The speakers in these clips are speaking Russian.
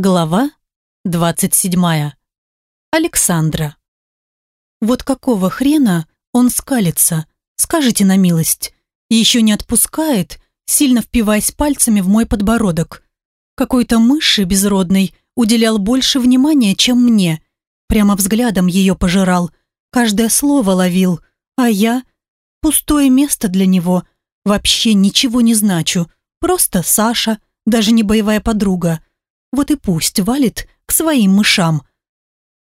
Глава 27. Александра. Вот какого хрена он скалится? Скажите на милость. Еще не отпускает, сильно впиваясь пальцами в мой подбородок. Какой-то мыши безродный уделял больше внимания, чем мне. Прямо взглядом ее пожирал. Каждое слово ловил. А я? Пустое место для него. Вообще ничего не значу. Просто Саша, даже не боевая подруга. Вот и пусть валит к своим мышам.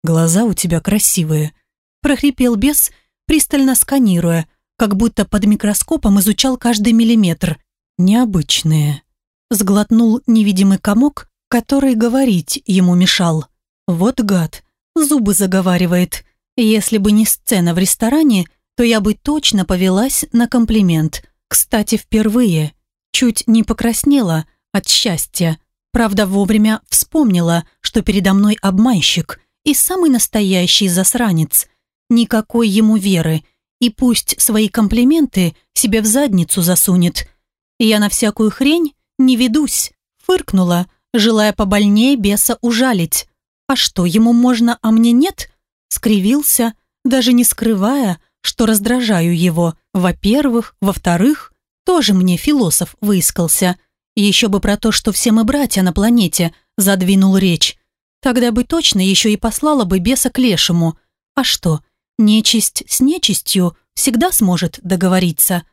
«Глаза у тебя красивые», – прохрипел бес, пристально сканируя, как будто под микроскопом изучал каждый миллиметр. «Необычные». Сглотнул невидимый комок, который говорить ему мешал. «Вот гад, зубы заговаривает. Если бы не сцена в ресторане, то я бы точно повелась на комплимент. Кстати, впервые. Чуть не покраснела от счастья. Правда, вовремя вспомнила, что передо мной обманщик и самый настоящий засранец. Никакой ему веры, и пусть свои комплименты себе в задницу засунет. Я на всякую хрень не ведусь, фыркнула, желая побольнее беса ужалить. А что, ему можно, а мне нет? Скривился, даже не скрывая, что раздражаю его. Во-первых, во-вторых, тоже мне философ выискался – еще бы про то, что все мы братья на планете, задвинул речь. Тогда бы точно еще и послала бы беса к лешему. А что, нечисть с нечистью всегда сможет договориться.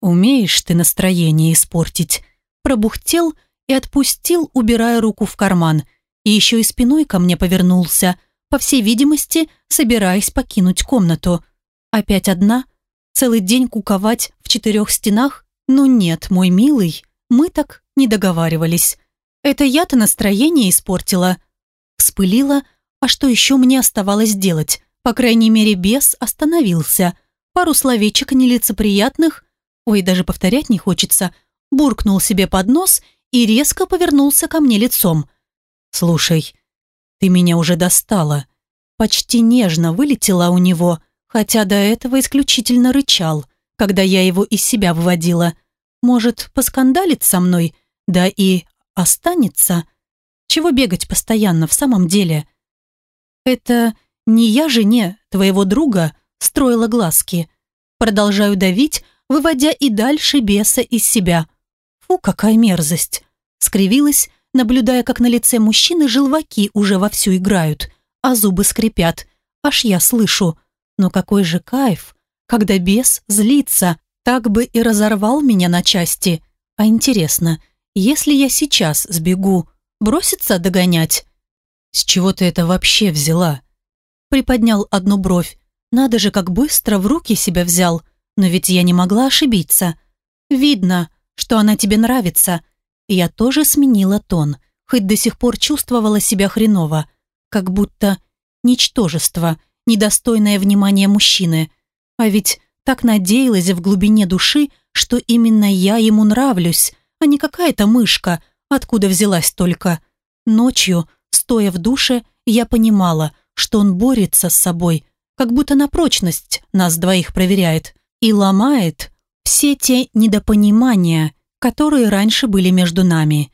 «Умеешь ты настроение испортить», пробухтел и отпустил, убирая руку в карман, и еще и спиной ко мне повернулся, по всей видимости, собираясь покинуть комнату. Опять одна? Целый день куковать в четырех стенах? Ну нет, мой милый, мы так не договаривались. Это я-то настроение испортила. Вспылила, а что еще мне оставалось делать? По крайней мере, бес остановился. Пару словечек нелицеприятных, ой, даже повторять не хочется, буркнул себе под нос и резко повернулся ко мне лицом. «Слушай, ты меня уже достала». Почти нежно вылетела у него, хотя до этого исключительно рычал, когда я его из себя выводила – может, поскандалит со мной, да и останется? Чего бегать постоянно в самом деле? Это не я жене твоего друга строила глазки. Продолжаю давить, выводя и дальше беса из себя. Фу, какая мерзость. Скривилась, наблюдая, как на лице мужчины желваки уже вовсю играют, а зубы скрипят. Аж я слышу. Но какой же кайф, когда бес злится, так бы и разорвал меня на части. А интересно, если я сейчас сбегу, бросится догонять? С чего ты это вообще взяла? Приподнял одну бровь. Надо же, как быстро в руки себя взял. Но ведь я не могла ошибиться. Видно, что она тебе нравится. Я тоже сменила тон, хоть до сих пор чувствовала себя хреново. Как будто ничтожество, недостойное внимания мужчины. А ведь так надеялась в глубине души, что именно я ему нравлюсь, а не какая-то мышка, откуда взялась только. Ночью, стоя в душе, я понимала, что он борется с собой, как будто на прочность нас двоих проверяет, и ломает все те недопонимания, которые раньше были между нами.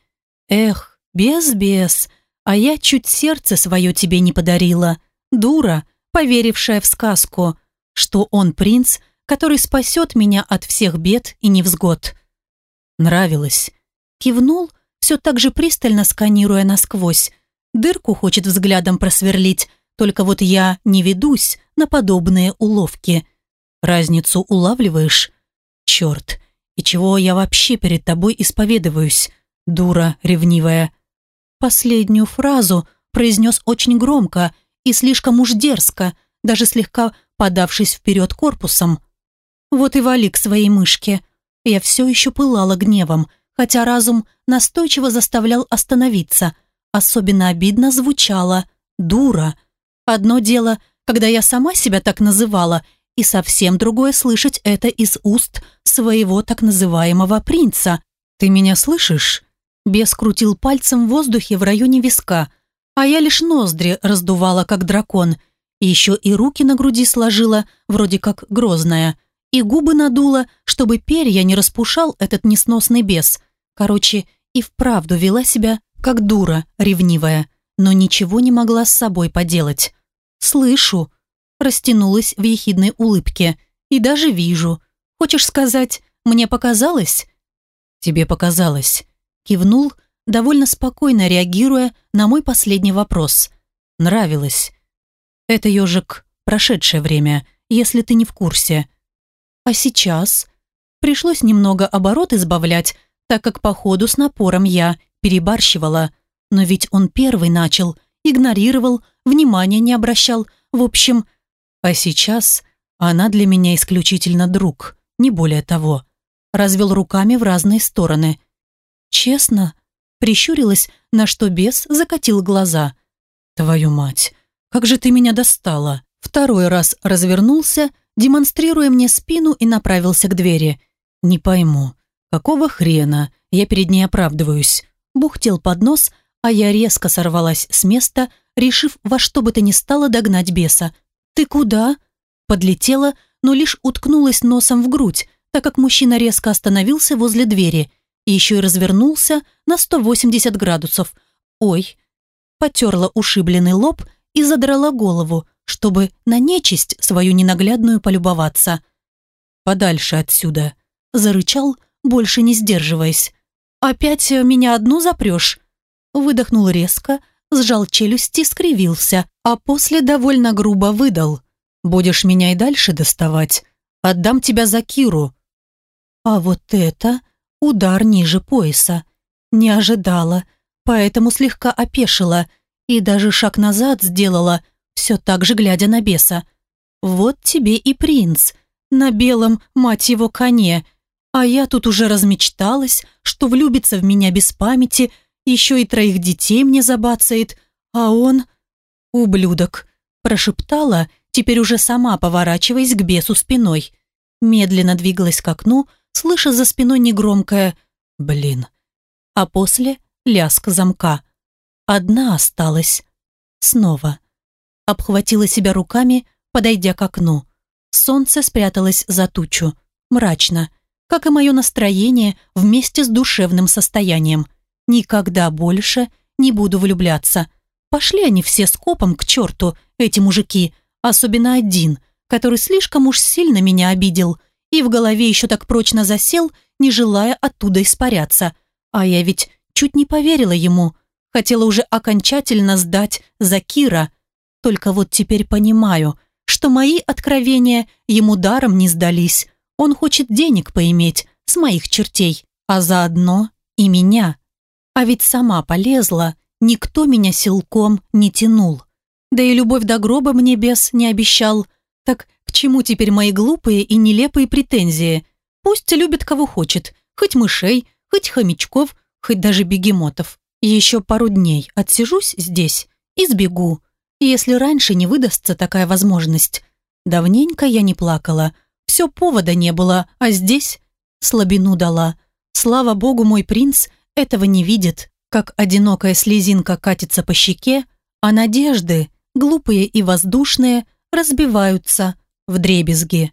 Эх, без-без, а я чуть сердце свое тебе не подарила. Дура, поверившая в сказку, что он принц – который спасет меня от всех бед и невзгод. Нравилось. Кивнул, все так же пристально сканируя насквозь. Дырку хочет взглядом просверлить, только вот я не ведусь на подобные уловки. Разницу улавливаешь? Черт, и чего я вообще перед тобой исповедуюсь, дура ревнивая? Последнюю фразу произнес очень громко и слишком уж дерзко, даже слегка подавшись вперед корпусом. Вот и вали к своей мышке. Я все еще пылала гневом, хотя разум настойчиво заставлял остановиться. Особенно обидно звучало «дура». Одно дело, когда я сама себя так называла, и совсем другое слышать это из уст своего так называемого принца. «Ты меня слышишь?» Бес крутил пальцем в воздухе в районе виска, а я лишь ноздри раздувала, как дракон, и еще и руки на груди сложила, вроде как грозная – и губы надула, чтобы перья не распушал этот несносный бес. Короче, и вправду вела себя как дура ревнивая, но ничего не могла с собой поделать. «Слышу», растянулась в ехидной улыбке, «и даже вижу. Хочешь сказать, мне показалось?» «Тебе показалось», кивнул, довольно спокойно реагируя на мой последний вопрос. «Нравилось. Это, ежик, прошедшее время, если ты не в курсе. А сейчас?» Пришлось немного оборот избавлять, так как по ходу с напором я перебарщивала. Но ведь он первый начал, игнорировал, внимания не обращал. В общем, а сейчас она для меня исключительно друг, не более того. Развел руками в разные стороны. Честно, прищурилась, на что бес закатил глаза. «Твою мать, как же ты меня достала!» Второй раз развернулся, демонстрируя мне спину и направился к двери. «Не пойму, какого хрена я перед ней оправдываюсь?» Бухтел под нос, а я резко сорвалась с места, решив во что бы то ни стало догнать беса. «Ты куда?» Подлетела, но лишь уткнулась носом в грудь, так как мужчина резко остановился возле двери и еще и развернулся на 180 градусов. «Ой!» Потерла ушибленный лоб и задрала голову, чтобы на нечисть свою ненаглядную полюбоваться. «Подальше отсюда!» Зарычал, больше не сдерживаясь. «Опять меня одну запрешь?» Выдохнул резко, сжал челюсти, скривился, а после довольно грубо выдал. «Будешь меня и дальше доставать? Отдам тебя за Киру». А вот это удар ниже пояса. Не ожидала, поэтому слегка опешила и даже шаг назад сделала, все так же глядя на беса. «Вот тебе и принц, на белом, мать его, коне. А я тут уже размечталась, что влюбится в меня без памяти, еще и троих детей мне забацает, а он... Ублюдок, прошептала, теперь уже сама поворачиваясь к бесу спиной. Медленно двигалась к окну, слыша за спиной негромкое «блин». А после ляск замка. Одна осталась. Снова. Обхватила себя руками, подойдя к окну. Солнце спряталось за тучу. Мрачно. Как и мое настроение вместе с душевным состоянием. Никогда больше не буду влюбляться. Пошли они все скопом к черту, эти мужики. Особенно один, который слишком уж сильно меня обидел и в голове еще так прочно засел, не желая оттуда испаряться. А я ведь чуть не поверила ему. Хотела уже окончательно сдать за Кира. Только вот теперь понимаю, что мои откровения ему даром не сдались. Он хочет денег поиметь с моих чертей, а заодно и меня. А ведь сама полезла, никто меня силком не тянул. Да и любовь до гроба мне бес не обещал. Так к чему теперь мои глупые и нелепые претензии? Пусть любит кого хочет, хоть мышей, хоть хомячков, хоть даже бегемотов. Еще пару дней отсижусь здесь и сбегу, если раньше не выдастся такая возможность. Давненько я не плакала, все повода не было, а здесь слабину дала. Слава богу, мой принц этого не видит, как одинокая слезинка катится по щеке, а надежды, глупые и воздушные, разбиваются в дребезги.